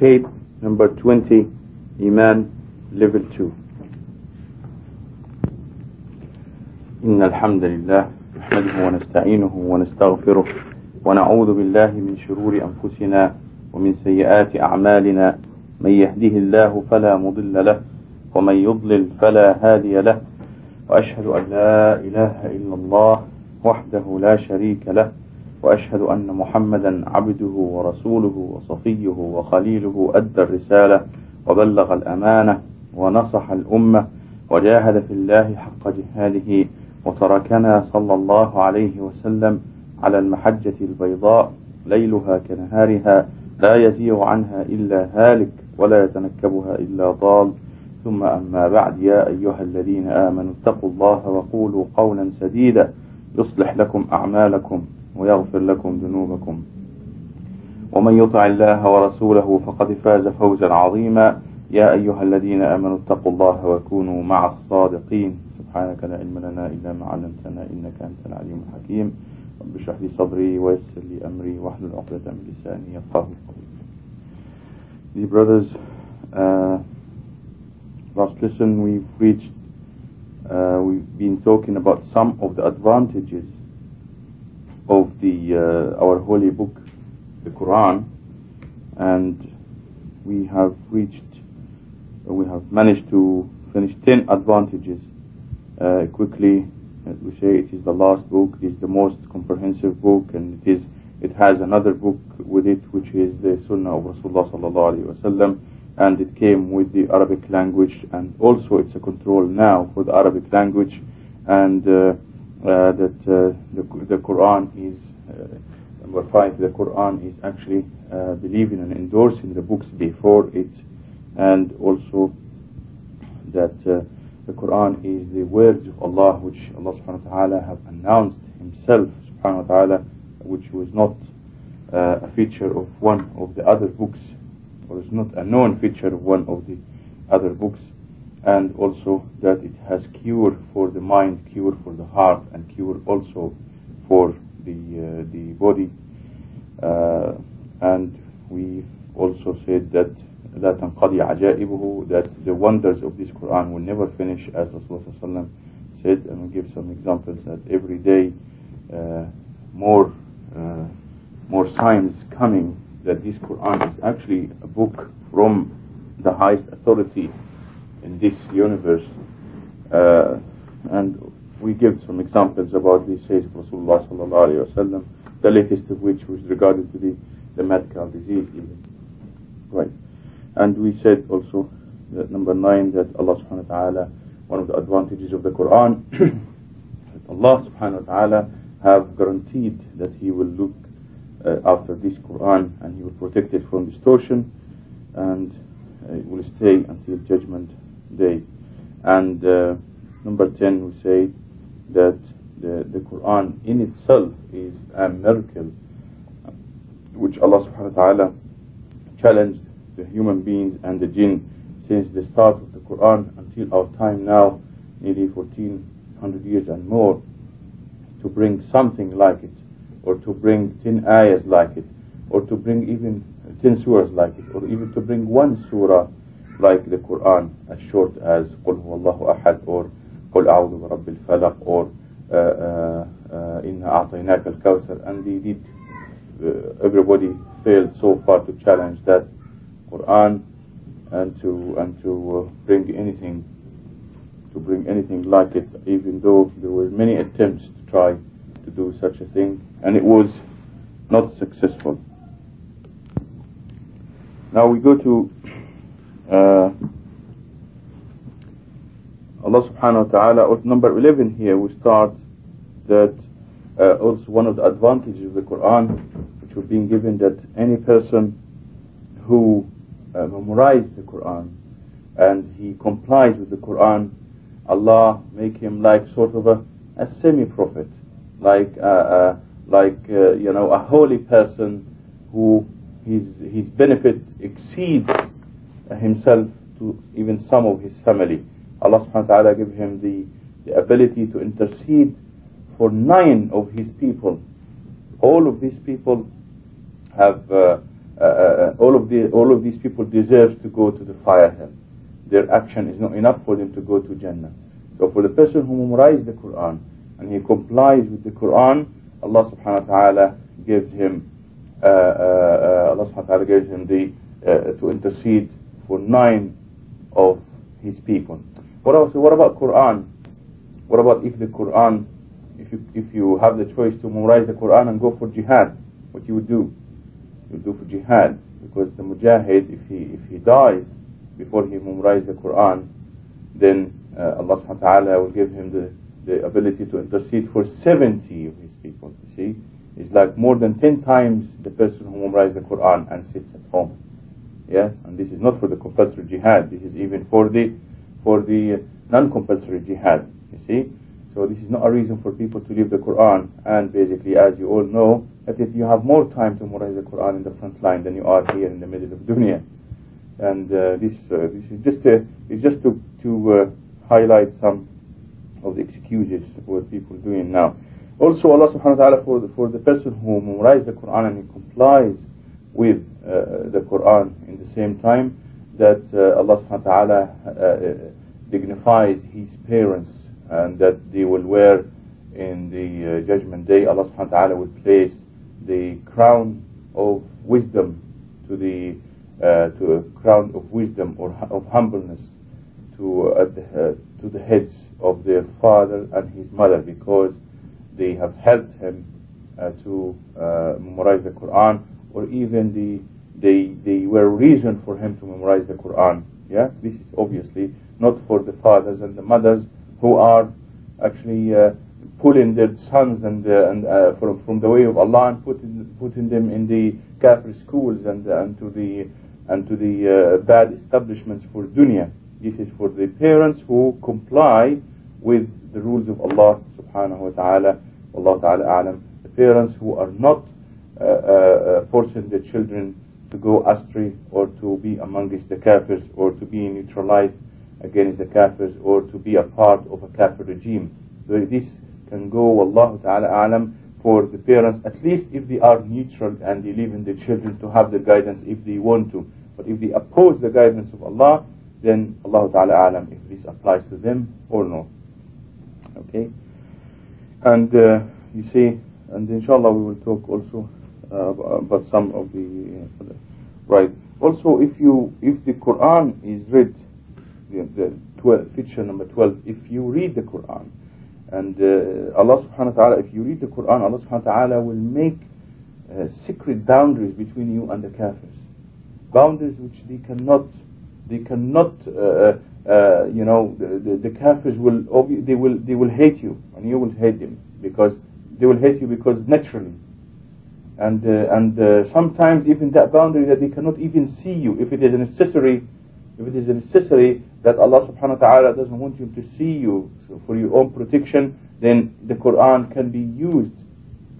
tape number 20 Iman level 2 إن الحمد لله نحمده ونستعينه ونستغفره ونعوذ بالله من شرور أنفسنا ومن سيئات أعمالنا. من يهده الله فلا مضل له ومن يضلل فلا هادي له. وأشهد أن لا إله إلا الله وحده لا شريك له. وأشهد أن محمدا عبده ورسوله وصفيه وخليله أدى الرسالة وبلغ الأمانة ونصح الأمة وجاهد في الله حق جهاده وتركنا صلى الله عليه وسلم على المحجة البيضاء ليلها كنهارها لا يزيغ عنها إلا هالك ولا يتنكبها إلا ضال. ثم أما بعد يا أيها الذين آمنوا اتقوا الله وقولوا قولا سديدا يصلح لكم أعمالكم. ويغفر لكم ذنوبكم. ومن يطع الله ورسوله فقد فاز فوزا عظيما. يا أيها الذين آمنوا اتقوا الله وكونوا مع الصادقين. سبحانك لا علم لنا إلا ما علمتنا إنك أنت العليم الحكيم. رب اشرح لي صدري ويسر لي أمري واحلل عقدة من لساني يفقهوا قولي. Dear brothers, uh, last lesson we've reached, uh, we've been talking about some of the advantages of the uh, our holy book, the Quran, and we have reached, we have managed to finish ten advantages uh, quickly. As we say, it is the last book, it is the most comprehensive book, and it is it has another book with it, which is the Sunnah of Rasulullah sallallahu alaihi wasallam, and it came with the Arabic language, and also it's a control now for the Arabic language, and uh, uh, that uh, the, the Quran is number five. The Quran is actually believing and endorsing the books before it, and also that the Quran is the words of Allah, which Allah subhanahu wa taala have announced Himself subhanahu wa taala, which was not uh, a feature of one of the other books, or is not a known feature of one of the other books, and also that it has cure for the mind, cure for the heart, and cure also for the uh, the body. Uh, and we also said that لا تنقضي عجائبه that the wonders of this Quran will never finish as Rasulullah said and we give some examples that every day uh, more uh, more signs coming that this Quran is actually a book from the highest authority in this universe uh, and we give some examples about the sayings of Rasulullah sallallahu wasallam the latest of which was regarded to the, the medical disease even. Right. And we said also that number nine that Allah subhanahu wa ta'ala one of the advantages of the Quran that Allah subhanahu wa ta'ala have guaranteed that he will look uh, after this Quran and he will protect it from distortion and uh, it will stay until judgment day. And uh, number 10 we say that the, the Quran in itself is a miracle which Allah subhanahu wa ta'ala challenged the human beings and the jinn since the start of the Quran until our time now nearly 1400 years and more to bring something like it or to bring 10 ayahs like it or to bring even 10 surahs like it or even to bring one surah like the Quran as short as قل هو الله أحد or قل أعوذ برب الفلق or إنا أعطيناك الكوثر and they did uh, everybody failed so far to challenge that Quran and to and to uh, bring anything to bring anything like it even though there were many attempts to try to do such a thing and it was not successful now we go to uh, Allah subhanahu wa ta'ala at number 11 here we start that uh, also one of the advantages of the Quran which was being given that any person who uh, memorized the Quran and he complies with the Quran Allah make him like sort of a, a semi-prophet like uh, uh, like uh, you know a holy person who his his benefit exceeds himself to even some of his family Allah subhanahu wa ta'ala give him the, the ability to intercede for nine of his people all of these people have uh, uh, uh, all of the all of these people deserves to go to the fire hell. Their action is not enough for them to go to Jannah. So for the person who memorizes the Quran and he complies with the Quran, Allah subhanahu wa ta'ala gives him uh, uh, uh, Allah subhanahu wa ta'ala gives him the to intercede for nine of his people. What else? What about Quran? What about if the Quran, if you if you have the choice to memorize the Quran and go for jihad, what you would do? You do for jihad because the mujahid, if he if he dies before he memorizes the Quran, then uh, Allah subhanahu wa ta'ala will give him the, the ability to intercede for 70 of his people. You see? It's like more than 10 times the person who memorizes the Quran and sits at home. Yeah? And this is not for the compulsory jihad. This is even for the for the non-compulsory jihad. You see? So this is not a reason for people to leave the Quran. And basically, as you all know, that if you have more time to memorize the Quran in the front line than you are here in the middle of dunya. And uh, this uh, this is just a, it's just to to uh, highlight some of the excuses what people are doing now. Also, Allah subhanahu wa ta'ala for the, for the person who memorizes the Quran and he complies with uh, the Quran in the same time, that uh, Allah subhanahu wa ta'ala uh, dignifies his parents and that they will wear in the uh, judgment day, Allah subhanahu wa ta'ala will place the crown of wisdom to the uh, to a crown of wisdom or of humbleness to uh, the, uh, to the heads of their father and his mother because they have helped him uh, to uh, memorize the Quran or even the they they were reason for him to memorize the Quran yeah this is obviously not for the fathers and the mothers who are actually uh, pulling their sons and uh, and from from the way of Allah and putting putting them in the kafir schools and and to the and to the bad establishments for dunya this is for the parents who comply with the rules of Allah subhanahu wa ta'ala. Allah ta'ala alam. The parents who are not uh, uh, uh, forcing their children to go astray or to be amongst the kafirs or to be neutralized against the kafirs or to be a part of a kafir regime. So this can go, Allah ta'ala alam, for the parents, at least if they are neutral and they leave in the children to have the guidance if they want to. But if they oppose the guidance of Allah, then Allah Ta'ala alam if this applies to them or not. Okay? And uh, you see, and inshallah we will talk also uh, about some of the, uh, right. Also, if you if the Quran is read, the, the 12, feature number 12, if you read the Quran, and uh, Allah subhanahu wa ta'ala, if you read the Quran, Allah subhanahu wa ta'ala will make uh, secret boundaries between you and the kafirs. Boundaries which they cannot they cannot, uh, uh, you know, the, the, the kafirs will, they will, they will hate you, and you will hate them because they will hate you because naturally, and uh, and uh, sometimes even that boundary that they cannot even see you if it is necessary, if it is necessary that Allah Subhanahu wa Taala doesn't want you to see you so for your own protection, then the Quran can be used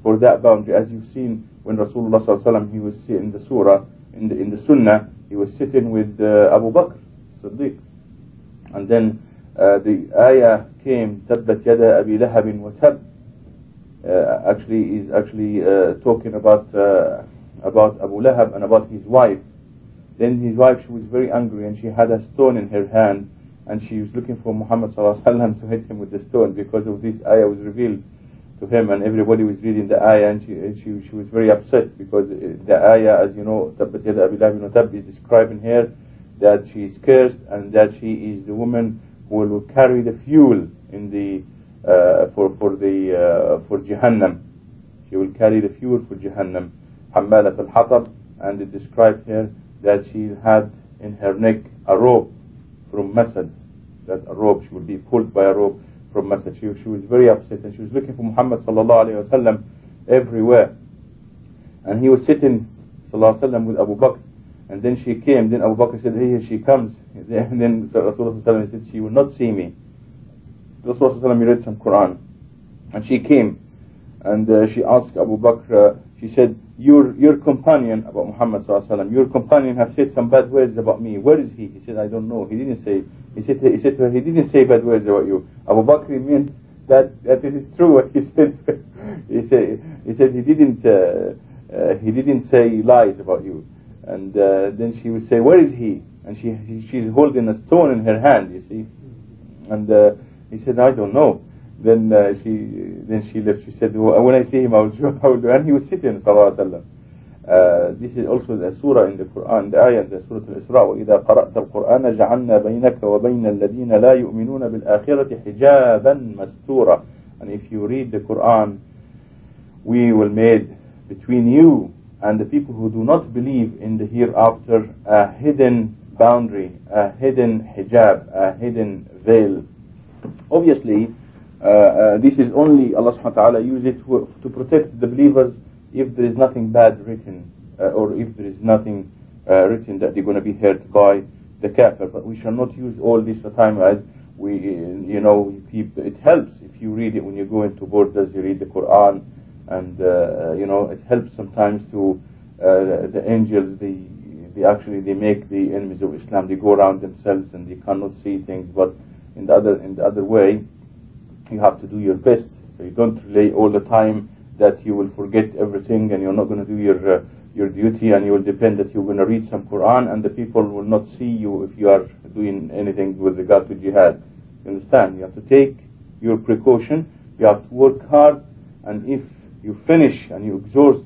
for that boundary, as you've seen when Rasulullah Sallallahu Alaihi Wasallam he was in the surah in the in the Sunnah he was sitting with uh, Abu Bakr Siddiq and then uh, the ayah came تبت يدا أبي لهب وتب uh, Actually is actually uh, talking about uh, about Abu Lahab and about his wife. Then his wife she was very angry and she had a stone in her hand and she was looking for Muhammad sallallahu to hit him with the stone because of this ayah was revealed to him and everybody was reading the ayah and she, she, she was very upset because the ayah as you know Tabbat Yada Abi Lahab is describing here that she is cursed and that she is the woman who will carry the fuel in the uh, for for the uh, for Jahannam she will carry the fuel for Jahannam Hammalat al-Hatab and it described here that she had in her neck a rope from Masad that a rope she would be pulled by a rope from Mecca. She, she was very upset and she was looking for Muhammad sallallahu alayhi wasallam everywhere. And he was sitting sallallahu alayhi with Abu Bakr. And then she came. Then Abu Bakr said, here she comes. And then Rasulullah said, she will not see me. Rasulullah read some Quran. And she came. And uh, she asked Abu Bakr, uh, she said, your, your companion about Muhammad sallallahu your companion has said some bad words about me. Where is he? He said, I don't know. He didn't say he said, he said to her, he didn't say bad words about you. Abu Bakr meant that, that it is true what he said. he said, he said he didn't, uh, uh, he didn't say lies about you. And uh, then she would say, where is he? And she, she's holding a stone in her hand, you see. And uh, he said, I don't know. Then uh, she then she left. She said, well, when I see him, I will show how do. And he was sitting, sallallahu alaihi wasallam. Uh, this is also the surah in the Quran, the ayah in the Surah Al-Isra وإذا قرأت القرآن جعلنا بينك وبين الذين لا يؤمنون بالآخرة حجابا مستورا and if you read the Quran we will make between you and the people who do not believe in the hereafter a hidden boundary, a hidden hijab, a hidden veil. Obviously, uh, uh, this is only Allah subhanahu wa ta'ala use it to, protect the believers if there is nothing bad written uh, or if there is nothing written that they're going to be hurt by the kafir. But we shall not use all this time as we, you know, it helps if you read it when you go into borders, you read the Quran, and uh, you know it helps sometimes to uh, the angels. They, they actually they make the enemies of Islam. They go around themselves and they cannot see things. But in the other in the other way, you have to do your best. So you don't rely all the time that you will forget everything and you're not going to do your uh, your duty and you will depend that you're going to read some Quran and the people will not see you if you are doing anything with regard to jihad. You understand? You have to take your precaution. You have to work hard and if you finish and you exhaust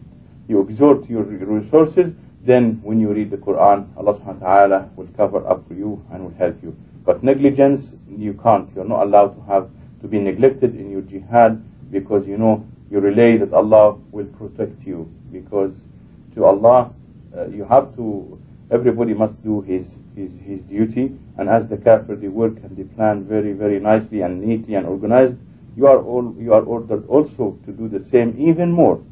you exhort your resources, then when you read the Quran, Allah subhanahu wa ta'ala will cover up for you and will help you. But negligence, you can't. You're not allowed to have to be neglected in your jihad because you know you relay that Allah will protect you. Because to Allah uh, you have to everybody must do his his his duty. And as the kafir they work and they plan very very nicely and neatly and organized you are all you are ordered also to do the same even more.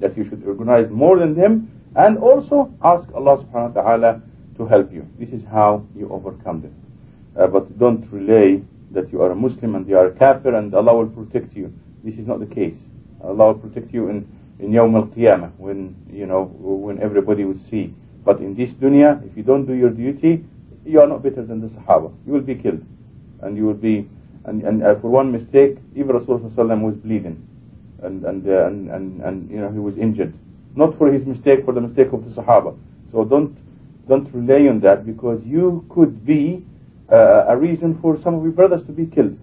That you should organize more than them and also ask Allah subhanahu wa ta'ala to help you. This is how you overcome them uh, but don't relay that you are a Muslim and you are a kafir and Allah will protect you. This is not the case. Allah will protect you in in Yawm al-Qiyamah when you know when everybody will see. But in this dunya if you don't do your duty you are not better than the Sahaba. You will be killed. And you will be and, and uh, for one mistake, even Rasulullah was bleeding, and and, uh, and and and you know he was injured, not for his mistake, for the mistake of the Sahaba. So don't don't rely on that because you could be uh, a reason for some of your brothers to be killed,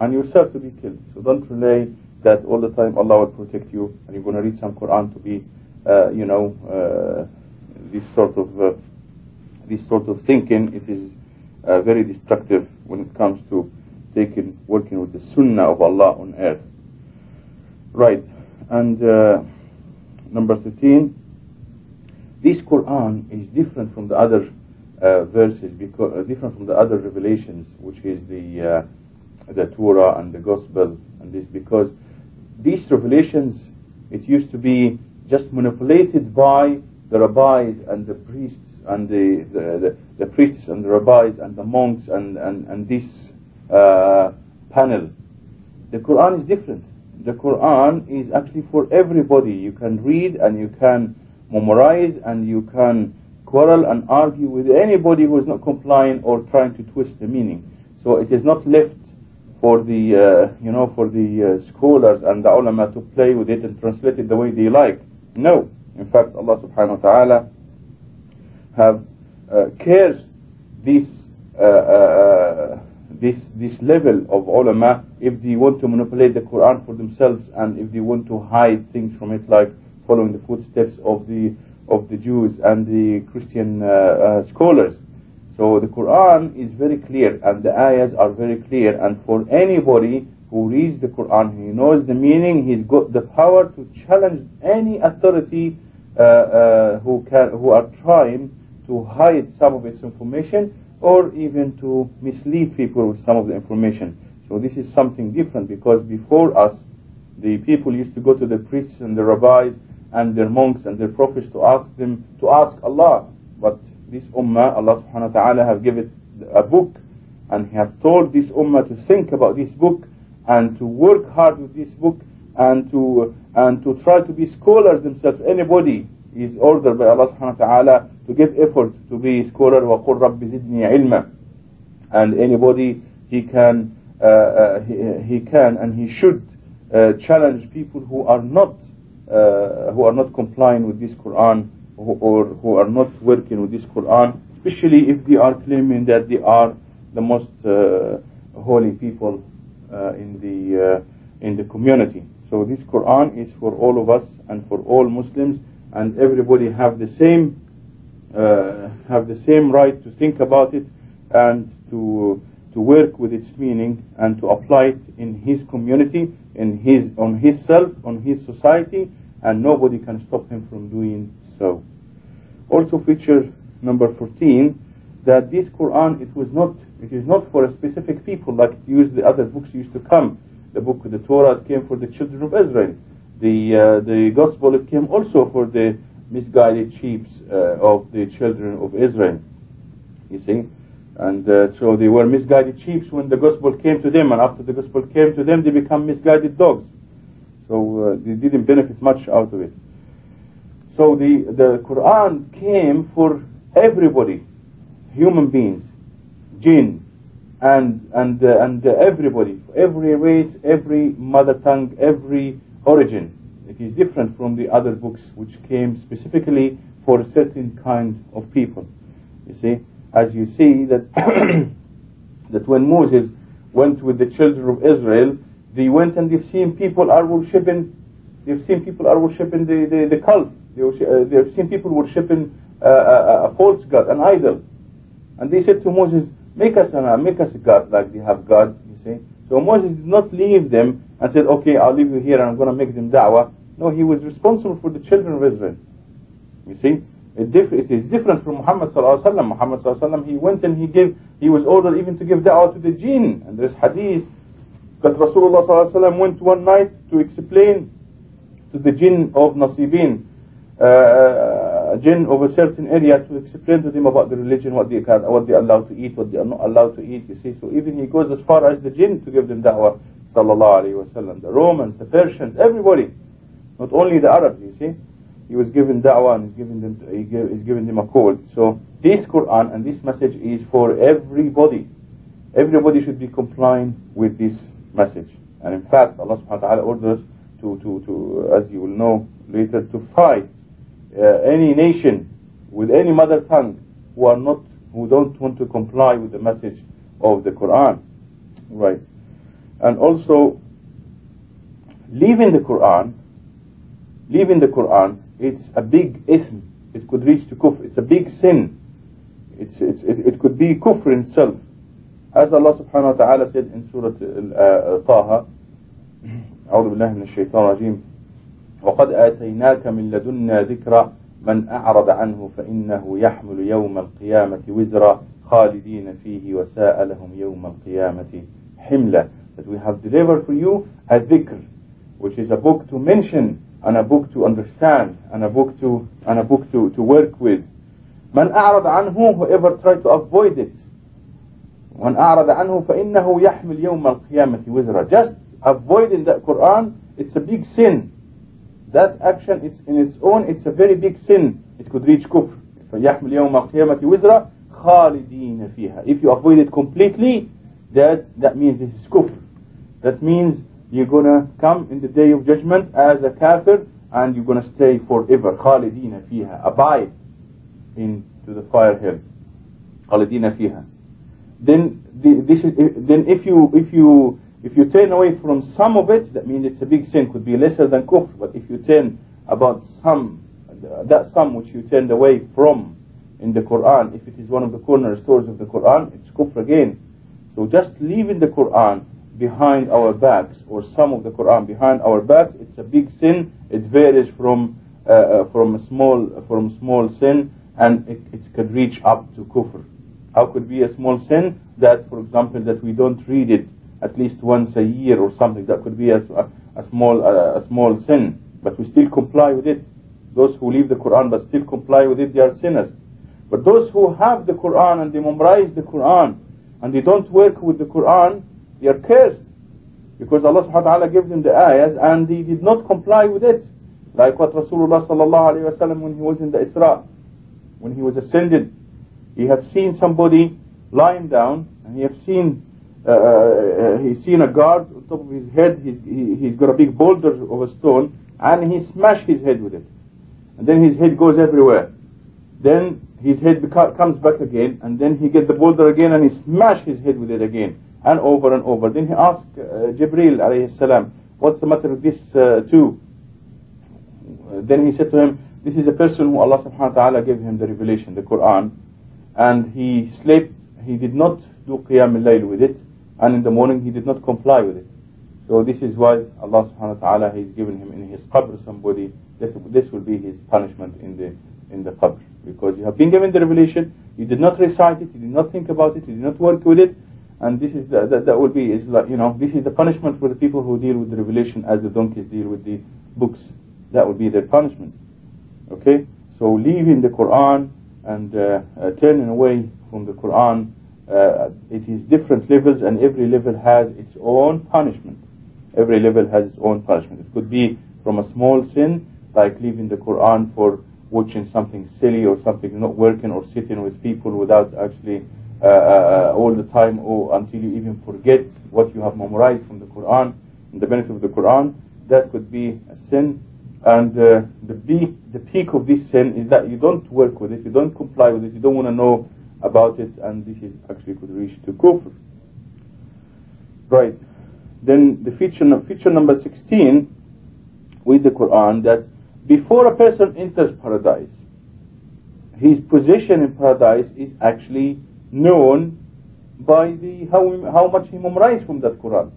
and yourself to be killed. So don't rely that all the time Allah will protect you, and you're going to read some Quran to be, uh, you know, uh, this sort of uh, this sort of thinking. It is very destructive when it comes to taken working with the Sunnah of Allah on earth. Right, and uh, number 13, this Quran is different from the other uh, verses, because uh, different from the other revelations, which is the uh, the Torah and the Gospel, and this because these revelations it used to be just manipulated by the rabbis and the priests and the the, the, the priests and the rabbis and the monks and and and this uh, panel. The Quran is different. The Quran is actually for everybody. You can read and you can memorize and you can quarrel and argue with anybody who is not complying or trying to twist the meaning. So it is not left for the uh, you know for the uh, scholars and the ulama to play with it and translate it the way they like. No. In fact, Allah subhanahu wa ta'ala have uh, cares this uh, uh, this this level of ulama if they want to manipulate the Quran for themselves and if they want to hide things from it like following the footsteps of the of the Jews and the Christian uh, uh, scholars. So the Quran is very clear and the ayahs are very clear. And for anybody who reads the Quran he knows the meaning. He's got the power to challenge any authority uh, uh who can who are trying to hide some of its information or even to mislead people with some of the information. So this is something different because before us, the people used to go to the priests and the rabbis and their monks and their prophets to ask them to ask Allah. But this ummah, Allah subhanahu wa ta'ala have given a book and He have told this ummah to think about this book and to work hard with this book and to and to try to be scholars themselves. Anybody is ordered by Allah subhanahu wa ta'ala to give effort to be a scholar وَقُلْ رَبِّ زِدْنِي عِلْمًا and anybody he can uh, uh, he, he, can and he should uh, challenge people who are not uh, who are not complying with this Quran who, or who are not working with this Quran, especially if they are claiming that they are the most uh, holy people uh, in the uh, in the community. So this Quran is for all of us and for all Muslims, and everybody have the same uh, have the same right to think about it and to to work with its meaning and to apply it in his community, in his on his self, on his society, and nobody can stop him from doing so. Also, feature number 14 that this Quran it was not it is not for a specific people like used the other books used to come. The book of the Torah came for the children of Israel. The uh, the Gospel it came also for the misguided sheep uh, of the children of Israel. You see, and uh, so they were misguided sheep when the Gospel came to them, and after the Gospel came to them, they become misguided dogs. So uh, they didn't benefit much out of it. So the the Quran came for everybody, human beings, jinn, and and uh, and uh, everybody, every race, every mother tongue, every origin. It is different from the other books which came specifically for a certain kind of people. You see, as you see that that when Moses went with the children of Israel, they went and they've seen people are worshipping, they've seen people are worshipping the the, the cult. They, uh, they've seen people worshipping uh, a, a false god, an idol, and they said to Moses, "Make us an, make us a god like they have gods." You see. So Moses did not leave them and said, "Okay, I'll leave you here, and I'm going to make them da'wah." No, he was responsible for the children of Israel. You see, it, diff- it is different from Muhammad sallallahu alaihi wasallam. Muhammad sallallahu alaihi wasallam, he went and he gave, he was ordered even to give da'wah to the jinn. And there's hadith that Rasulullah sallallahu alaihi wasallam went one night to explain to the jinn of Nasibin, uh, jinn of a certain area, to explain to them about the religion, what they can, what they are allowed to eat, what they are not allowed to eat. You see, so even he goes as far as the jinn to give them da'wah. Sallallahu alaihi wasallam. The Romans, the Persians, everybody. Not only the Arabs, you see. He was given da'wah and he's giving them, he gave, he's giving them a call. So this Quran and this message is for everybody. Everybody should be complying with this message. And in fact, Allah subhanahu wa ta'ala orders to, to, to, as you will know later, to fight uh, any nation with any mother tongue who are not, who don't want to comply with the message of the Quran. Right. And also, leaving the Quran leaving the Quran, it's a big ism. It could reach to kufr. It's a big sin. It's, it's, it, it could be kufr itself. As Allah subhanahu wa ta'ala said in Surah uh, Taha, أعوذ بالله من الشيطان الرجيم وقد آتيناك من لدنا ذكرى من أعرض عنه فإنه يحمل يوم القيامة وزرا خالدين فيه وساء لهم يوم القيامة حملا that we have delivered for you a dhikr which is a book to mention and a book to understand and a book to and a book to, to work with. من أعرض عنه whoever tried to avoid it. من أعرض عنه فإنه يحمل يوم القيامة وزرا. Just avoiding that Quran, it's a big sin. That action, it's in its own, it's a very big sin. It could reach kufr. فيحمل يوم القيامة وزرا خالدين فيها. If you avoid it completely, that that means this is kufr. That means you're going to come in the day of judgment as a kafir and you're going to stay forever خالدين فيها abide into the fire hell خالدين فيها then the, this is, then if you if you if you turn away from some of it that means it's a big sin could be lesser than kufr but if you turn about some that some which you turned away from in the Quran if it is one of the cornerstones of the Quran it's kufr again so just leaving the Quran behind our backs or some of the Quran behind our backs it's a big sin. It varies from uh, uh, from a small from small sin and it, it could reach up to kufr. How could be a small sin? That for example that we don't read it at least once a year or something. That could be a, a small uh, a small sin. But we still comply with it. Those who leave the Quran but still comply with it they are sinners. But those who have the Quran and they memorize the Quran and they don't work with the Quran they are cursed because Allah subhanahu wa ta'ala gave them the ayahs and they did not comply with it. Like what Rasulullah sallallahu alayhi wa when he was in the Isra when he was ascended he had seen somebody lying down and he had seen uh, uh, he's seen a guard on top of his head. He's, he, he's got a big boulder of a stone and he smashed his head with it. And then his head goes everywhere. Then his head comes back again, and then he get the boulder again, and he smash his head with it again, and over and over. Then he asked uh, Jibril alayhi salam, what's the matter with this uh, too? then he said to him, this is a person who Allah subhanahu wa ta'ala gave him the revelation, the Quran, and he slept, he did not do Qiyam al-Layl with it, and in the morning he did not comply with it. So this is why Allah subhanahu wa ta'ala has given him in his qabr somebody, this, this will be his punishment in the, in the qabr. Because you have been given the revelation, you did not recite it, you did not think about it, you did not work with it, and this is the, that, that will be, is like, you know, this is the punishment for the people who deal with the revelation as the donkeys deal with the books. That would be their punishment. Okay? So leaving the Quran and uh, uh, turning away from the Quran, uh, it is different levels and every level has its own punishment. Every level has its own punishment. It could be from a small sin, like leaving the Quran for watching something silly or something not working or sitting with people without actually uh, uh, all the time or until you even forget what you have memorized from the Quran and the benefit of the Quran. That could be a sin. And uh, the, peak, the peak of this sin is that you don't work with it, you don't comply with it, you don't want to know about it, and this is actually could reach to kufr. Right. Then the feature, feature number 16 with the Quran that before a person enters paradise, his position in paradise is actually known by the how, how much he memorized from that Quran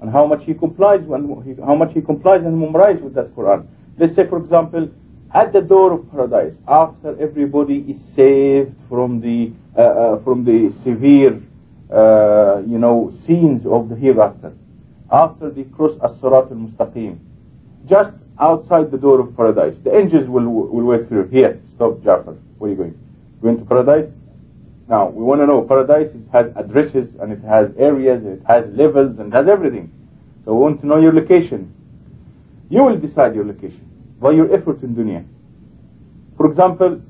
and how much he complies when how much he complies and memorizes with that Quran. Let's say, for example, at the door of paradise, after everybody is saved from the uh, uh, from the severe, uh, you know, scenes of the hereafter, after they cross as-sirat al-mustaqim, just outside the door of paradise, the angels will will wait for you. Here, stop, Jafar. Where are you going? Going to paradise? Now, we want to know, paradise has addresses and it has areas, and it has levels and has everything. So we want to know your location. You will decide your location by your effort in dunya. For example,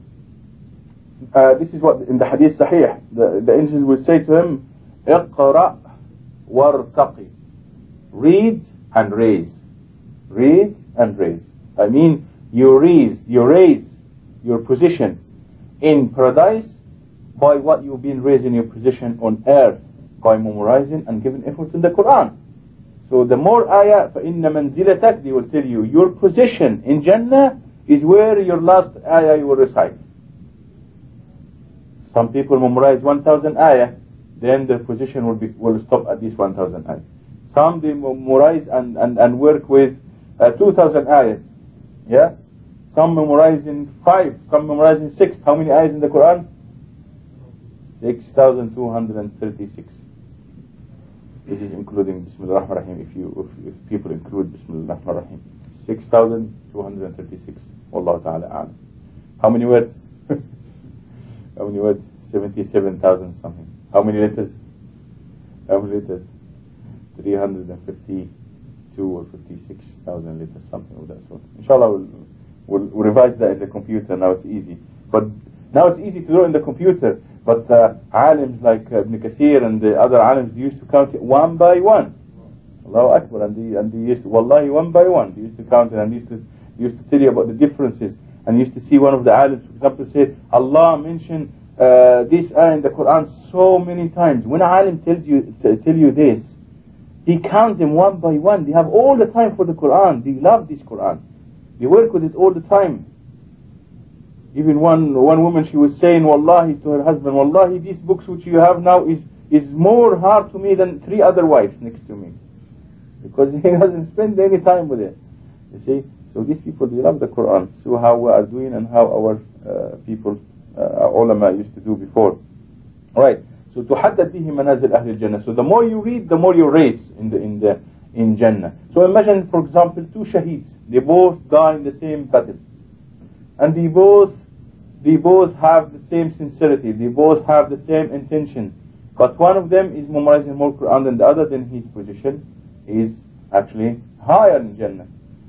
uh, this is what in the hadith sahih, the, the angels will say to him, اقرأ وارتقي. Read and raise. Read and raise. I mean, you raise, you raise your position in paradise by what you've been raising your position on earth by memorizing and giving effort in the Quran. So the more ayah, فَإِنَّ مَنْزِلَتَكَ They will tell you, your position in Jannah is where your last ayah you will recite. Some people memorize 1,000 ayah, then their position will, be, will stop at this 1,000 ayah. Some they memorize and, and, and work with uh, 2,000 ayahs. Yeah? Some memorizing 5, some memorizing 6. How many ayahs in the Quran? 6,236. This is including Bismillah ar-Rahman Rahim if, you, if, if people include Bismillah ar-Rahman Rahim. 6,236. Wallahu ta'ala a'lam. How many words? How many words? 77,000 something. How many letters? How many letters? 352 or 56,000 letters, something of that sort. Inshallah, we'll, we'll, we'll revise that in the computer. Now it's easy. But now it's easy to do in the computer. But uh, alims like uh, Ibn Kathir and the other alims used to count it one by one. Allahu Akbar. And they, and they used to, wallahi, one by one. They used to count it and used to, used to tell you about the differences. And used to see one of the alims, for example, say, Allah mentioned uh, this ayah in the Quran so many times. When an alim tells you, tell you this, he counts them one by one. They have all the time for the Quran. They love this Quran. They work with it all the time. Even one one woman, she was saying, Wallahi, to her husband, Wallahi, these books which you have now is, is more hard to me than three other wives next to me. Because he doesn't spend any time with it. You see? So these people, they love the Quran. So how we are doing and how our uh, people, uh, ulama used to do before. Alright. So تحدد به منازل أهل الجنة. So the more you read, the more you raise in the in the in Jannah. So imagine, for example, two shaheeds. They both die in the same battle, and they both they both have the same sincerity, they both have the same intention. But one of them is memorizing more Quran than the other, then his position is actually higher in Jannah.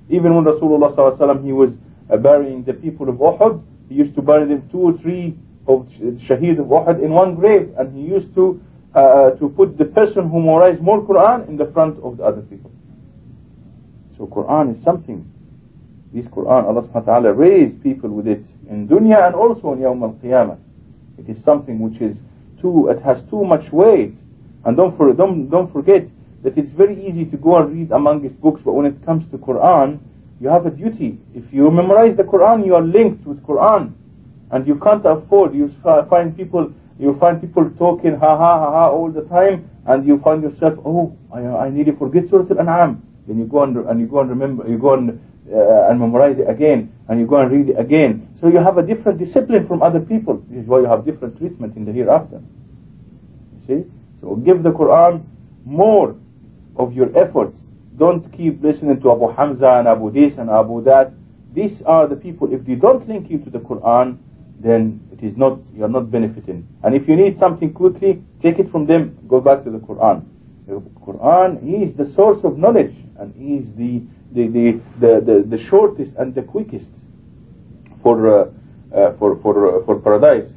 Even when Rasulullah ﷺ, he was uh, burying the people of Uhud, he used to bury them two or three of Shaheed of Uhud in one grave, and he used to uh, uh, to put the person who memorized more Quran in the front of the other people. So Quran is something. This Quran, Allah subhanahu wa ta'ala raised people with it in dunya and also in Yawm al-Qiyamah. It is something which is too, it has too much weight. And don't, for, don't, don't forget that it's very easy to go and read among these books, but when it comes to Quran, you have a duty. If you memorize the Quran, you are linked with Quran. And you can't afford, you find people, you find people talking ha ha ha ha all the time, and you find yourself, oh, I, I nearly forget Surah Al-An'am. Then you go and, and you go and remember, you go and, uh, and memorize it again, and you go and read it again. So you have a different discipline from other people. This is why you have different treatment in the hereafter. You see? So give the Quran more of your efforts. Don't keep listening to Abu Hamza and Abu this and Abu that. These are the people, if they don't link you to the Quran, then it is not, you are not benefiting. And if you need something quickly, take it from them, go back to the Quran. The Quran is the source of knowledge and is the, the, the, the, the, the shortest and the quickest for, uh, uh, for, for, uh, for paradise.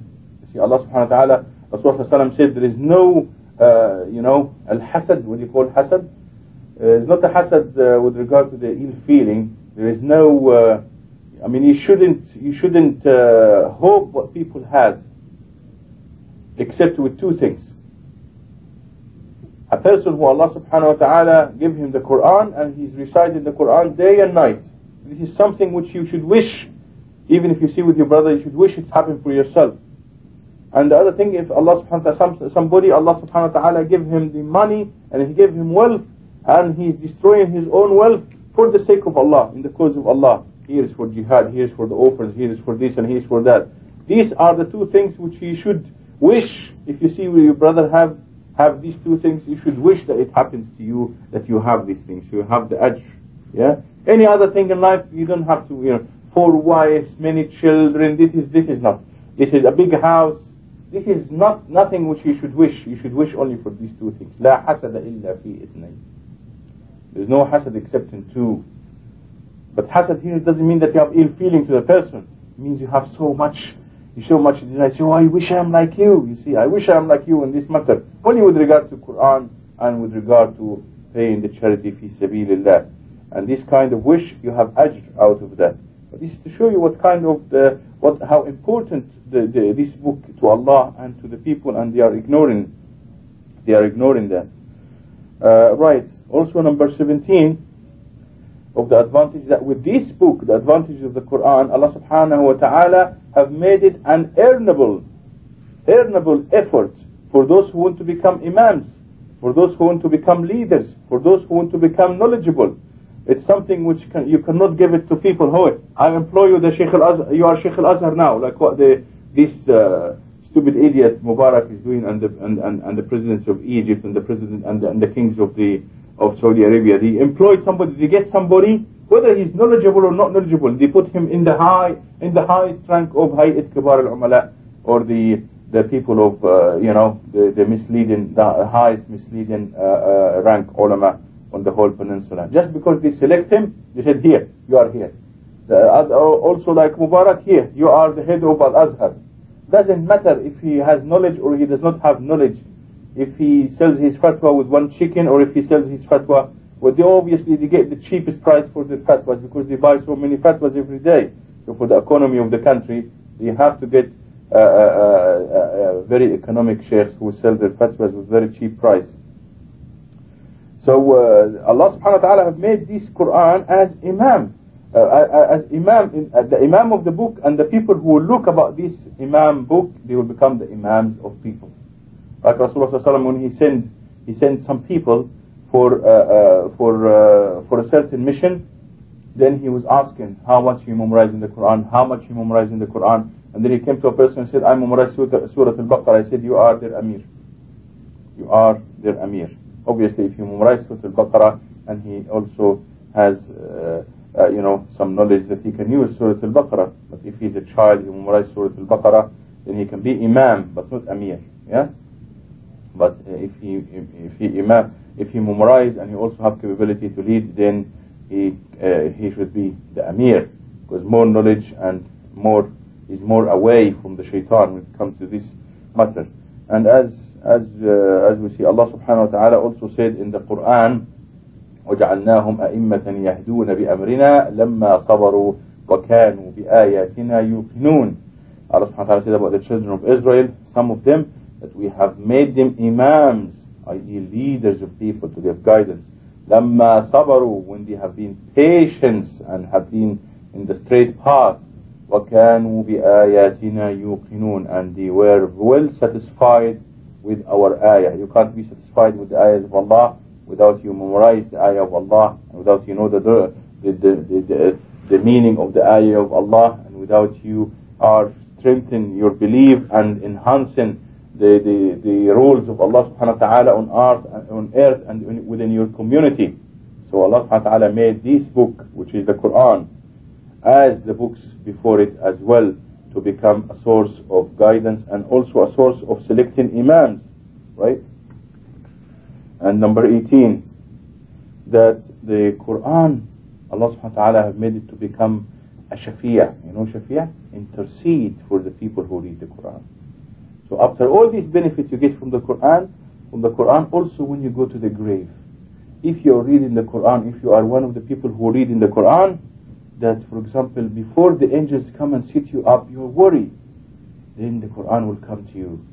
See, Allah subhanahu wa ta'ala, Rasulullah said there is no, uh, you know, al-hasad, what do you call hasad? Uh, it's not a hasad uh, with regard to the ill feeling. There is no, I mean, you shouldn't, you shouldn't hope what people have, except with two things. A person who Allah subhanahu wa ta'ala give him the Quran and he's reciting the Quran day and night. This is something which you should wish, even if you see with your brother, you should wish it happened for yourself. And the other thing, if Allah subhanahu wa ta'ala, somebody, Allah subhanahu wa ta'ala give him the money and he gave him wealth and he's destroying his own wealth for the sake of Allah, in the cause of Allah. Here is for jihad, here is for the offers, here is for this and here is for that. These are the two things which you should wish, if you see your brother have have these two things, you should wish that it happens to you, that you have these things, you have the ajr. Yeah? Any other thing in life, you don't have to, you know, four wives, many children, this is, this is not. This is a big house. This is not nothing which you should wish. You should wish only for these two things. لا حسد إلا في اثنين. There's no hasad except in two. But hasad here doesn't mean that you have ill feeling to the person. It means you have so much you so much desire. So I wish I'm like you. You see, I wish I'm like you in this matter. Only with regard to Quran and with regard to paying the charity fi sabilillah. And this kind of wish, you have ajr out of that. But this is to show you what kind of the, what, how important the, the, this book to Allah and to the people, and they are ignoring, they are ignoring that. Uh, right. Also, number 17 of the advantage that with this book, the advantage of the Quran, Allah subhanahu wa ta'ala have made it an earnable, earnable effort for those who want to become imams, for those who want to become leaders, for those who want to become knowledgeable. It's something which can, you cannot give it to people. Oh, I employ you, the Sheikh al you are Sheikh al-Azhar now, like what the, this uh, stupid idiot Mubarak is doing and the, and, and, and the presidents of Egypt and the president and and the kings of the of Saudi Arabia. They employ somebody, they get somebody, whether he's knowledgeable or not knowledgeable, they put him in the high, in the highest rank of Hayat Kibar al-Umala, or the, the people of, uh, you know, the, the misleading, the highest misleading uh, uh, rank ulama on the whole peninsula. Just because they select him, they said, here, you are here. also like Mubarak, here, you are the head of Al-Azhar. Doesn't matter if he has knowledge or he does not have knowledge if he sells his fatwa with one chicken or if he sells his fatwa well they obviously they get the cheapest price for the fatwas because they buy so many fatwas every day. So for the economy of the country you have to get uh, uh, uh, uh very economic sheikhs who sell their fatwas with very cheap price. So uh, Allah subhanahu wa ta'ala have made this Quran as imam. Uh, as imam in, the imam of the book and the people who will look about this imam book they will become the imams of people like Rasulullah when he sent he sent some people for uh, uh, for uh, for a certain mission, then he was asking how much you memorize in the Quran, how much you memorize in the Quran, and then he came to a person and said, I memorize Surah, Surah Al-Baqarah. I said, you are their Amir. You are their Amir. Obviously, if you memorize Surah Al-Baqarah, and he also has, uh, uh, you know, some knowledge that he can use Surah Al-Baqarah. But if he's a child, he memorizes Surah Al-Baqarah, then he can be Imam, but not Amir. Yeah. But if he if, if he imam, if he memorize and he also have capability to lead, then he uh, he should be the amir, because more knowledge and more is more away from the shaitan when it comes to this matter. And as as uh, as we see, Allah Subhanahu wa Taala also said in the Quran, وجعلناهم أئمة يهدون بأمرنا لما صبروا وَكَانُوا بِآيَاتِنَا يُوقِنُونَ Allah subhanahu wa ta'ala said about the children of Israel, some of them, that we have made them imams, i.e. leaders of people to give guidance. لَمَّا صَبَرُوا When they have been patient and have been in the straight path. وَكَانُوا بِآيَاتِنَا يُوقِنُونَ And they were well satisfied with our ayah. You can't be satisfied with the ayahs of Allah without you memorize the ayah of Allah, and without you know the, the, the, the, the, the meaning of the ayah of Allah, and without you are strengthening your belief and enhancing the, the, the rules of Allah subhanahu wa ta'ala on earth, on earth and within your community. So Allah subhanahu wa ta'ala made this book, which is the Quran, as the books before it as well to become a source of guidance and also a source of selecting imams, right? And number 18, that the Quran, Allah subhanahu wa ta'ala have made it to become a shafi'ah. You know shafi'ah? Intercede for the people who read the Quran. So after all these benefits you get from the Quran, from the Quran also when you go to the grave. If you are reading the Quran, if you are one of the people who read in the Quran, that for example before the angels come and sit you up, you're worried. Then the Quran will come to you.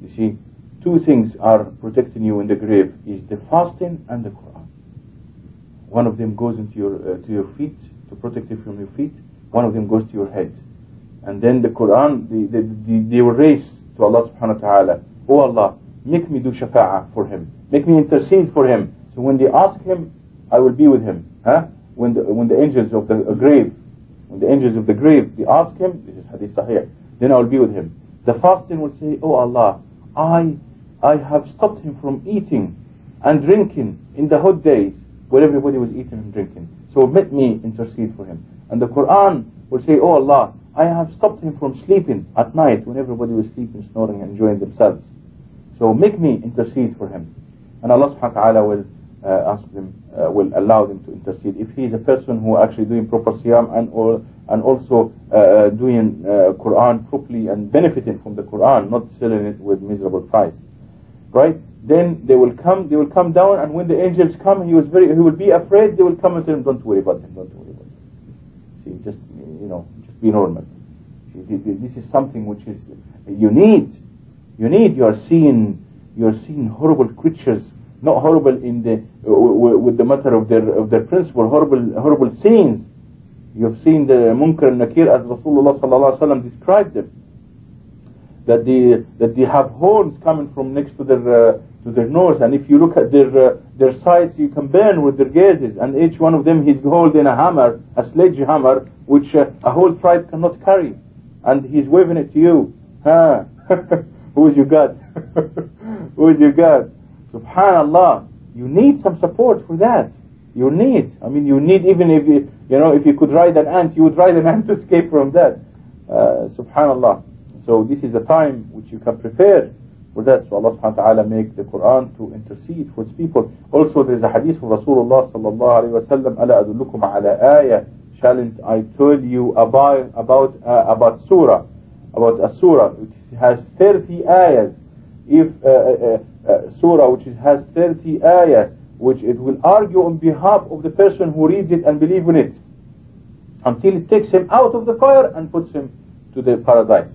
You see, two things are protecting you in the grave is the fasting and the Quran. One of them goes into your uh, to your feet to protect you from your feet. One of them goes to your head. And then the Quran, they, they, they will raise to Allah subhanahu wa ta'ala, Oh Allah, make me do shafa'ah for him. Make me intercede for him. So when they ask him, I will be with him. Huh? When the, when the angels of the grave, when the angels of the grave, they ask him, this is hadith sahih, then I will be with him. The fasting will say, Oh Allah, I, I have stopped him from eating and drinking in the hot days where everybody was eating and drinking. So let me intercede for him. And the Quran will say, Oh Allah, I have stopped him from sleeping at night when everybody was sleeping, snoring, and enjoying themselves. So make me intercede for him. And Allah subhanahu wa ta'ala will uh, ask them, uh, will allow them to intercede. If he is a person who actually doing proper siyam and, or, and also uh, doing uh, Quran properly and benefiting from the Quran, not selling it with miserable price. Right? Then they will come, they will come down and when the angels come, he was very, he will be afraid, they will come and tell him, don't worry about him, don't worry about him. See, just, you know, be normal. This is something which is, you need, you need, you are seeing, you are seeing horrible creatures not horrible in the with the matter of their of their principle, horrible horrible scenes. You've seen the Munkar and Nakir as Rasulullah sallallahu alaihi wasallam described them. That they that they have horns coming from next to their uh, to their nose, and if you look at their uh, their sides, you can burn with their gazes. And each one of them is holding a hammer, a sledgehammer, which uh, a whole tribe cannot carry. And he's waving it to you. Huh who is your God? Who is your God? Subhanallah. You need some support for that. You need. I mean you need even if you you know if you could ride an ant you would ride an ant to escape from that. Uh, subhanallah. So this is the time which you can prepare for that. So Allah subhanahu wa ta'ala make the Quran to intercede for its people. Also there is a hadith from Rasulullah sallallahu alayhi wa sallam ala adullukum ala ayah. Challenge I told you about, about, uh, about surah, about a surah which has 30 ayahs. If, uh, uh, uh, surah which has 30 ayah which it will argue on behalf of the person who reads it and believes in it until it takes him out of the fire and puts him to the paradise.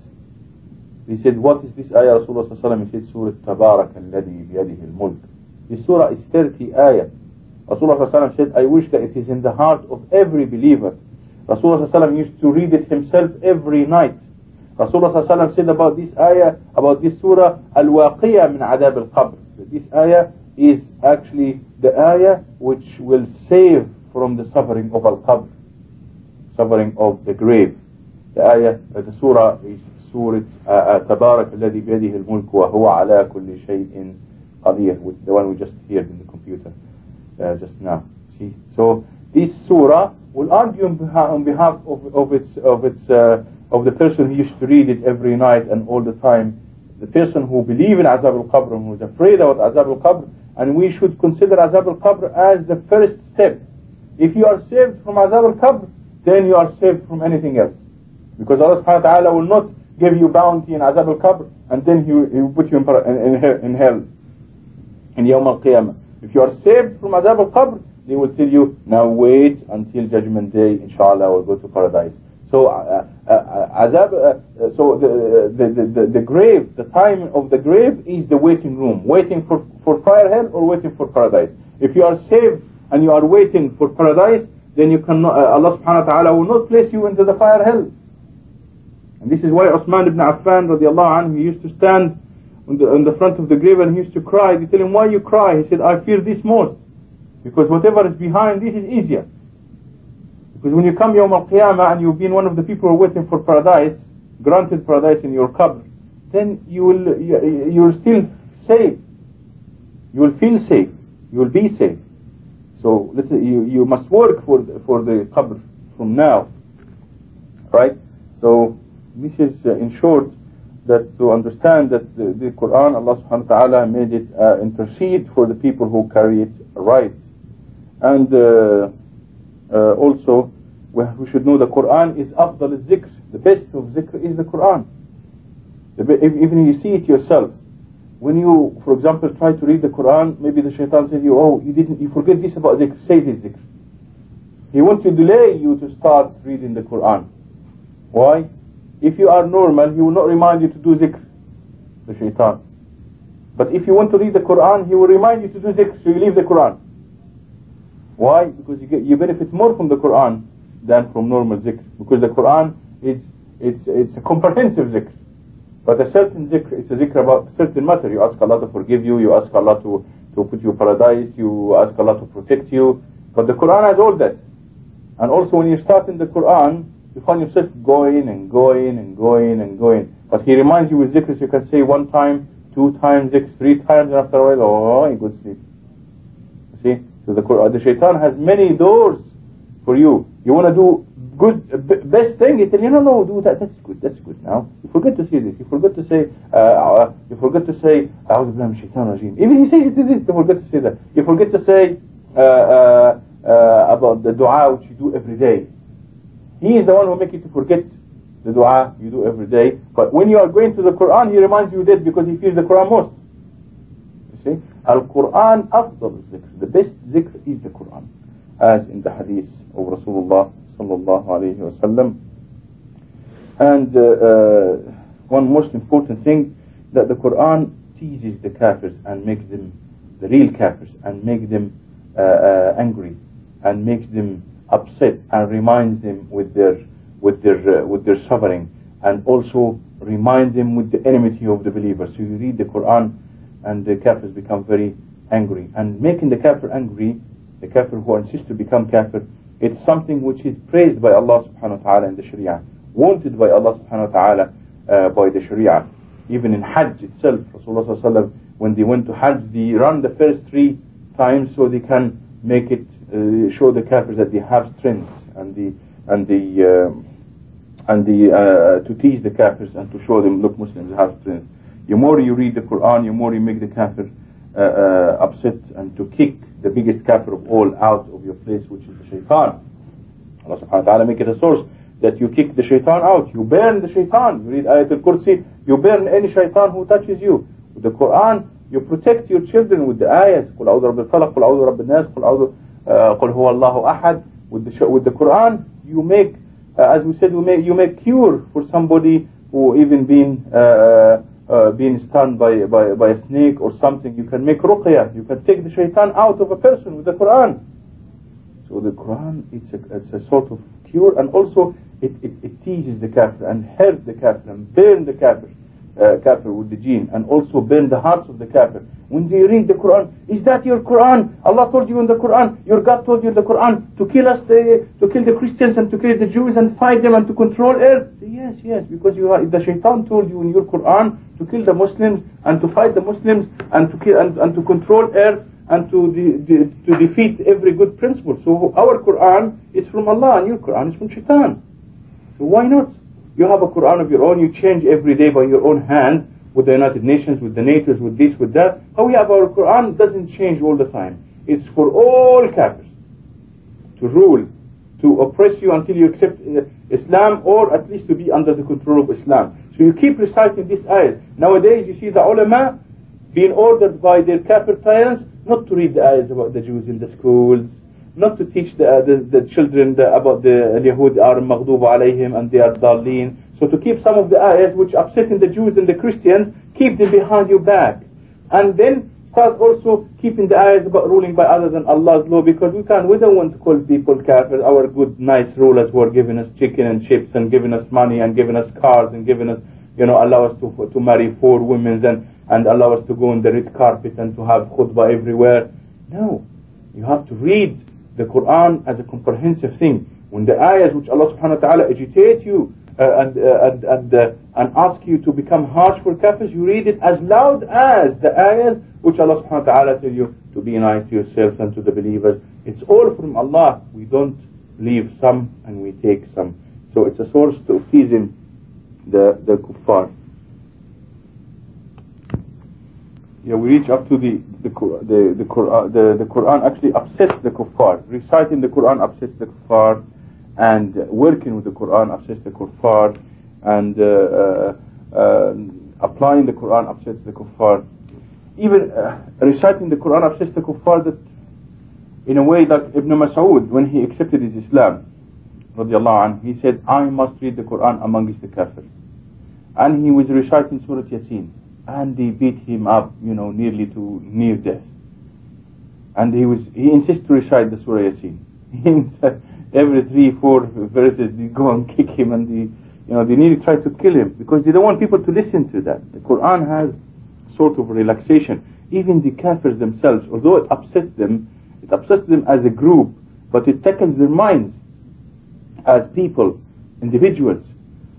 He said, what is this ayah? Rasulullah sallallahu he said, Surah Tabarak alladhi biyadihi al-mulk. This surah is 30 ayah. Rasulullah ﷺ said, I wish that it is in the heart of every believer. Rasulullah ﷺ used to read it himself every night. Rasulullah ﷺ said about this ayah, about this surah, Al-Waqiyah min Azab al-Qabr. This ayah is actually the ayah which will save from the suffering of al-Qabr, suffering of the grave. The ayah, uh, the surah is سورة تبارك الذي بيده الملك وهو على kulli shay'in قدير the one we just heard in the computer uh, just now. See, so this surah will argue on behalf, on behalf of, of its of its uh, of the person who used to read it every night and all the time, the person who believes in Azab al-Qabr and who is afraid about Azab al-Qabr, and we should consider Azab al-Qabr as the first step. If you are saved from Azab al-Qabr, then you are saved from anything else. Because Allah subhanahu wa ta'ala will not give you bounty in Azab al-Qabr, and then He will, he will put you in, in, in hell, in Yawm al-Qiyamah. If you are saved from Azab al-Qabr, they will tell you, now wait until judgment day, inshallah, we'll go to paradise. So, uh, uh, uh azab, uh, so the, the, the, the, grave, the time of the grave is the waiting room, waiting for, for fire hell or waiting for paradise. If you are saved and you are waiting for paradise, then you cannot, uh, Allah subhanahu wa ta'ala will not place you into the fire hell. And this is why Uthman ibn Affan radiallahu anhu, used to stand on the, on the front of the grave and he used to cry. They tell him, why you cry? He said, I fear this most. Because whatever is behind this is easier. Because when you come Yawm al-Qiyamah and you've been one of the people who are waiting for paradise, granted paradise in your qabr, then you will, you, you're still safe. You will feel safe. You will be safe. So say you, you must work for the, for the qabr from now. Right? So this is uh, in short that to understand that the, the, Quran Allah subhanahu wa ta'ala made it uh, intercede for the people who carry it right. And uh, uh, also we, should know the Quran is afdal zikr the best of zikr is the Quran. Even if you see it yourself. When you for example try to read the Quran maybe the shaitan says you oh you didn't you forget this about zikr. Say this zikr. He wants to delay you to start reading the Quran. Why if you are normal, he will not remind you to do zikr, the shaitan. But if you want to read the Quran, he will remind you to do zikr, so you leave the Quran. Why? Because you, get, you benefit more from the Quran than from normal zikr. Because the Quran is it's, it's a comprehensive zikr. But a certain zikr, it's a zikr about a certain matter. You ask Allah to forgive you, you ask Allah to, to put you in paradise, you ask Allah to protect you. But the Quran has all that. And also when you start in the Quran, you find yourself going and going and going and going. But he reminds you with zikrs, you can say one time, two times, zikr, three times, and after a while, oh, go to sleep. See? So the, the shaitan has many doors for you. You want to do good, best thing, he tell you, no, no, do that, that's good, that's good. Now, you forget to say this, you forget to say, uh, uh you forget to say. Even he says it this, you forget to say that. You forget to say uh, uh, uh, about the dua which you do every day. He is the one who makes you to forget the dua you do every day. But when you are going to the Quran, he reminds you that because he fears the Quran most. You see? Al-Quran afdal zikr. The best zikr is the Quran. As in the hadith of Rasulullah sallallahu alayhi wa. And uh, uh, one most important thing that the Quran teases the kafirs and makes them the real kafirs and makes them uh, uh, angry and makes them upset and reminds them with their with their uh, with their suffering and also reminds them with the enmity of the believers. So you read the Quran and the kafirs become very angry. And making the kafir angry the kafir who insists to become kafir it's something which is praised by Allah subhanahu wa ta'ala in the sharia wanted by Allah subhanahu wa ta'ala uh, by the sharia. Even in hajj itself Rasulullah when they went to hajj they run the first three times so they can make it show the kafirs that they have strength and the and the uh, and the uh, to teach the kafirs and to show them look Muslims have strength. The more you read the Quran, the more you make the kafir upset and to kick the biggest kafir of all out of your place, which is the shaitan. Allah subhanahu wa ta'ala make it a source that you kick the shaitan out. You burn the shaitan. You read Ayat al-Kursi, you burn any shaitan who touches you. With the Quran, you protect your children with the ayahs. قل أعوذ برب الفلق قل أعوذ برب الناس قل أعوذ قل هو الله أحد with the, with the Quran you make uh, as we said you make, you make cure for somebody who even been uh, uh, being stung by, by, by a snake or something you can make ruqyah you can take the shaitan out of a person with the Quran so the Quran it's a, it's a sort of cure and also it, it, it teases the kafir and hurt the kafir and burn the kafir uh, kafir with the jinn and also burn the hearts of the kafir. When they read the Quran, is that your Quran? Allah told you in the Quran, your God told you in the Quran to kill us, the, to kill the Christians and to kill the Jews and fight them and to control earth. Yes, yes, because you are, the shaitan told you in your Quran to kill the Muslims and to fight the Muslims and to kill and, and to control earth and to de, de, to defeat every good principle. So our Quran is from Allah and your Quran is from shaitan. So why not? You have a Quran of your own, you change every day by your own hands with the United Nations, with the NATOs, with this, with that. How we have our Quran doesn't change all the time. It's for all kafirs to rule, to oppress you until you accept uh, Islam or at least to be under the control of Islam. So you keep reciting this ayah. Nowadays you see the ulama being ordered by their kafir tyrants not to read the ayahs about the Jews in the schools, not to teach the, uh, the, the children the, about the Yahud are maghdub alayhim and they are dalleen. So to keep some of the ayahs which upsetting the Jews and the Christians, keep them behind your back. And then start also keeping the ayahs about ruling by other than Allah's law because we can't, we don't want to call people kafir, our good, nice rulers who are giving us chicken and chips and giving us money and giving us cars and giving us, you know, allow us to, to marry four women and, and allow us to go on the red carpet and to have khutbah everywhere. No. You have to read the Quran as a comprehensive thing. When the ayahs which Allah subhanahu wa ta'ala agitate you uh, and, uh, and, and, uh, and ask you to become harsh for kafirs, you read it as loud as the ayahs which Allah subhanahu wa ta'ala tell you to be nice to yourselves and to the believers. It's all from Allah. We don't leave some and we take some. So it's a source to teasing the, the kuffar. Yeah, we reach up to the the the the Quran, the, the Quran actually upsets the kuffar. Reciting the Quran upsets the kuffar, and working with the Quran upsets the kuffar, and uh, uh, uh, applying the Quran upsets the kuffar. Even uh, reciting the Quran upsets the kuffar that, in a way that Ibn Mas'ud, when he accepted his Islam, radiallahu anh, he said, I must read the Quran amongst the kafirs. And he was reciting Surah Yasin and they beat him up, you know, nearly to near death. And he was he insisted to recite the Surah Yasin. Every three, four verses they go and kick him and they, you know, they nearly try to kill him because they don't want people to listen to that. The Quran has sort of relaxation. Even the kafirs themselves, although it upsets them, it upsets them as a group, but it tackles their minds as people, individuals.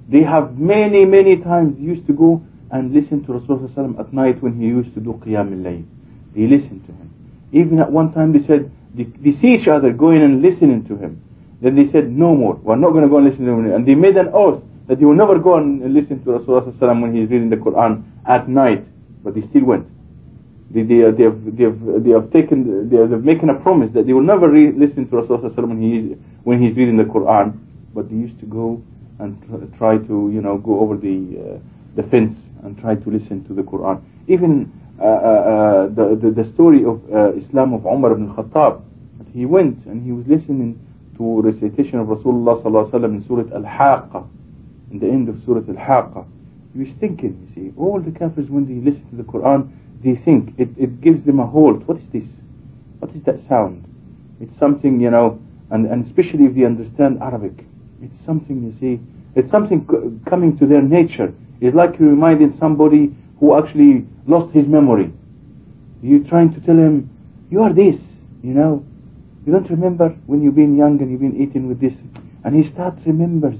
They have many, many times used to go and listen to Rasulullah at night when he used to do Qiyam al-Layl. They listened to him. Even at one time they said, they, they see each other going and listening to him. Then they said, no more, we're not going to go and listen to him. And they made an oath that they will never go and listen to Rasulullah when he's reading the Quran at night. But they still went. They, they, they, have, they, have, they have taken, they have making a promise that they will never listen to Rasulullah when, he, when he's reading the Quran. But they used to go and try to, you know, go over the, uh, the fence and try to listen to the Quran. Even uh, uh, uh, the, the, the story of uh, Islam of Umar ibn Khattab, he went and he was listening to recitation of Rasulullah sallallahu alaihi wasallam in Surah Al-Haqqa, in the end of Surah Al-Haqqa. He was thinking, you see, all the kafirs when they listen to the Quran, they think it, it gives them a hold. What is this? What is that sound? It's something, you know, and, and especially if they understand Arabic, it's something, you see, it's something coming to their nature. It's like you're reminding somebody who actually lost his memory. You're trying to tell him, you are this, you know. You don't remember when you've been young and you've been eating with this. And he starts remembers.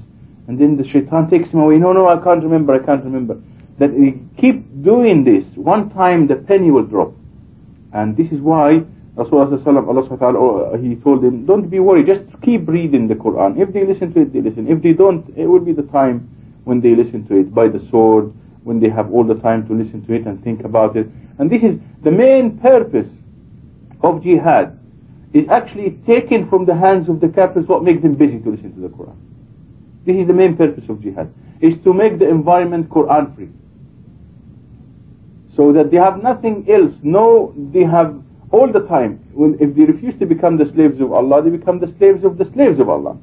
And then the shaitan takes him away. No, no, I can't remember, I can't remember. That he keep doing this. One time the penny will drop. And this is why Rasulullah Allah uh, he told him, don't be worried, just keep reading the Quran. If they listen to it, they listen. If they don't, it will be the time when they listen to it by the sword, when they have all the time to listen to it and think about it. And this is the main purpose of jihad is actually taken from the hands of the kafirs what makes them busy to listen to the Quran. This is the main purpose of jihad, is to make the environment Quran free. So that they have nothing else, no, they have all the time, when, if they refuse to become the slaves of Allah, they become the slaves of the slaves of Allah.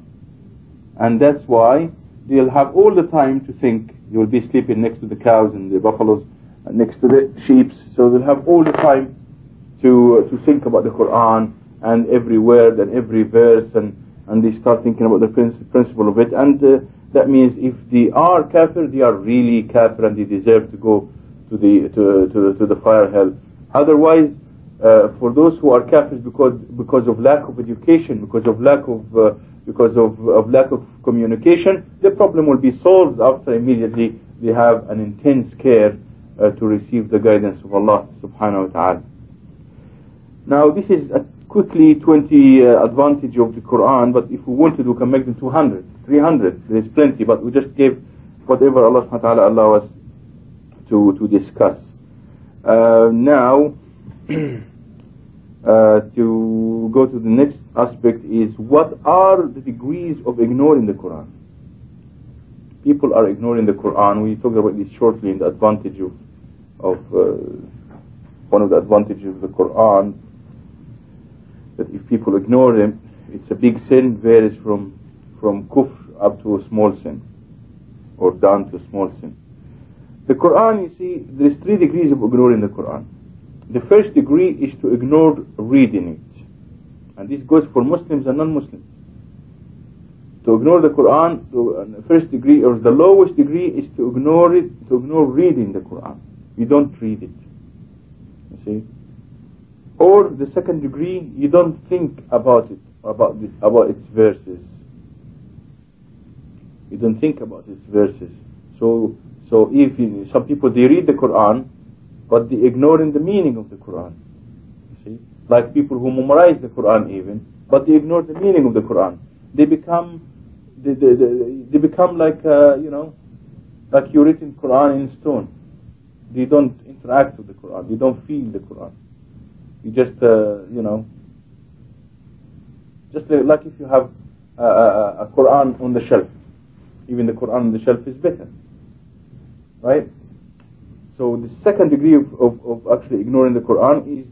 And that's why they'll have all the time to think. Will be sleeping next to the cows and the buffaloes, uh, next to the sheep. So they'll have all the time to uh, to think about the Quran and every word and every verse, and and they start thinking about the principle of it. And uh, that means if they are kafir, they are really kafir, and they deserve to go to the to to, to the fire hell. Otherwise. Uh, for those who are kafirs because because of lack of education, because of lack of uh, because of, of lack of communication, the problem will be solved after immediately they have an intense care uh, to receive the guidance of Allah subhanahu wa ta'ala. Now this is a quickly 20 uh, advantage of the Quran, but if we wanted we can make them 200, 300, there's plenty, but we just gave whatever Allah subhanahu wa ta'ala allow us to, to discuss. Uh, now, uh, to go to the next aspect is what are the degrees of ignoring the Quran? People are ignoring the Quran. We talked about this shortly in the advantage of, of uh, one of the advantages of the Quran that if people ignore them, it's a big sin varies from from kufr up to a small sin or down to a small sin. The Quran, you see, there's three degrees of ignoring the Quran. The first degree is to ignore reading it. And this goes for Muslims and non-Muslims. To ignore the Quran, to, uh, the first degree or the lowest degree is to ignore it, to ignore reading the Quran. You don't read it. You see? Or the second degree, you don't think about it, about it, about its verses. You don't think about its verses. So, so if you, some people they read the Quran, but they ignoring the meaning of the Quran. You see, like people who memorize the Quran even, but they ignore the meaning of the Quran. They become, they, they, they, they become like uh, you know, like you written Quran in stone. They don't interact with the Quran. They don't feel the Quran. You just, uh, you know, just like if you have a, a, a Quran on the shelf. Even the Quran on the shelf is better. Right? So the second degree of, of, of actually ignoring the Quran is